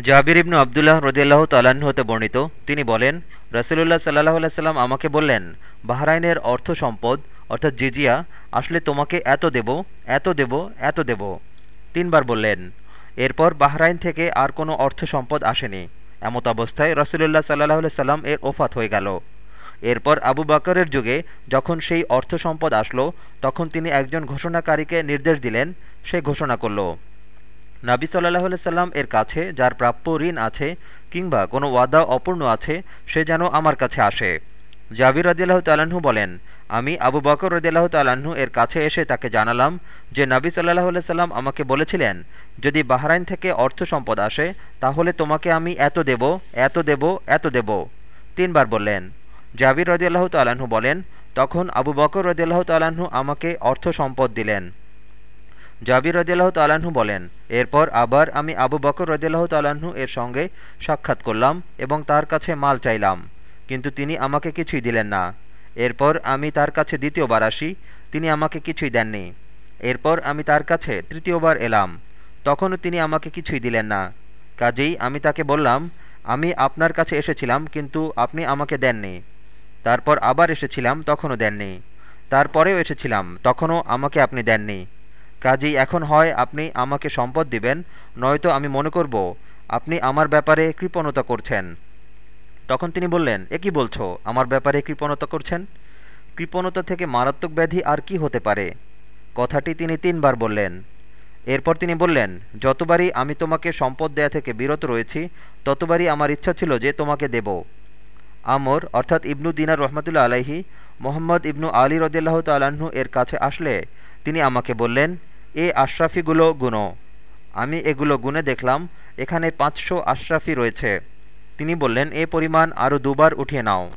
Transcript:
জাবির ইবনু আবদুল্লাহ রদিয়াল্লাহ তাল্লাহ্ন হতে বর্ণিত, তিনি বলেন, রসুলুল্লাহ সাল্লাহ আলাইসাল্লাম আমাকে বললেন, বাহরাইনের অর্থ সম্পদ, অর্থাৎ জিজিয়া, আসলে তোমাকে এত দেব এত দেব এত দেব। তিনবার বললেন। এরপর বাহরাইন থেকে আর কোনো অর্থ সম্পদ আসেনি। এমত অবস্থায় রসুলুল্লাহ সাল্লাহ সাল্লাম এর ওফাত হয়ে গেল। এরপর আবু বাকরের যুগে যখন সেই অর্থ সম্পদ আসলো, তখন তিনি একজন ঘোষণাকারীকে নির্দেশ দিলেন, সে ঘোষণা করল। নাবি সাল্লাহ সাল্লাম এর কাছে, যার প্রাপ্য ঋণ আছে কিংবা কোনো ওয়াদা অপূর্ণ আছে, সে যেন আমার কাছে আসে। জাবির রদিল্লাহ তাল্লাহ্ন বলেন, আমি আবু বকর রদিল্লাহ তাল্লাহ্ন এর কাছে এসে তাকে জানালাম যে নাবি সাল্লাহ সাল্লাম আমাকে বলেছিলেন, যদি বাহরাইন থেকে অর্থ সম্পদ আসে, তাহলে তোমাকে আমি এত দেব এত দেব এত দেব। তিনবার বললেন। জাবির রদিয়াল্লাহ তাল্লাহ্ন বলেন, তখন আবু বকর রদিয়াল্লাহ তাল্লাহ্ন আমাকে অর্থ সম্পদ দিলেন। জাবির রদিয়াল্লাহ তাল্লাহ্ন বলেন, এরপর আবার আমি আবু বকর রদিয়াল্লাহ তাল্লাহ্ন এর সঙ্গে সাক্ষাৎ করলাম এবং তার কাছে মাল চাইলাম, কিন্তু তিনি আমাকে কিছুই দিলেন না। এরপর আমি তার কাছে দ্বিতীয়বার আসি, তিনি আমাকে কিছুই দেননি। এরপর আমি তার কাছে তৃতীয়বার এলাম, তখনও তিনি আমাকে কিছুই দিলেন না। কাজেই আমি তাকে বললাম, আমি আপনার কাছে এসেছিলাম, কিন্তু আপনি আমাকে দেননি। তারপর আবার এসেছিলাম, তখনও দেননি। তারপরেও এসেছিলাম, তখনও আমাকে আপনি দেননি। কাজেই এখন হয় আপনি আমাকে সম্পদ দিবেন, নয়তো আমি মনে করব আপনি আমার ব্যাপারে কৃপণতা করছেন। তখন তিনি বললেন, এ কি বলছো? আমার ব্যাপারে কৃপণতা করছেন? কৃপণতা থেকে মারাত্মক ব্যাধি আর কি হতে পারে? কথাটি তিনি তিনবার বললেন। এরপর তিনি বললেন, যতবারই আমি তোমাকে সম্পদ দেয়া থেকে বিরত রয়েছি, ততবারই আমার ইচ্ছা ছিল যে তোমাকে দেব। আমর, অর্থাৎ ইবনু দিনার রহমতুল্লা আলাইহি, মোহাম্মদ ইবনু আলী রদিল্লাহ তাল্লাহ্ন এর কাছে আসলে তিনি আমাকে বললেন এ আশরাফিগুলো গুণ আমি এগুলো গুনে দেখলাম, এখানে পাঁচশো আশরাফি রয়েছে। তিনি বললেন, এ পরিমাণ আরও দুবার উঠিয়ে নাও।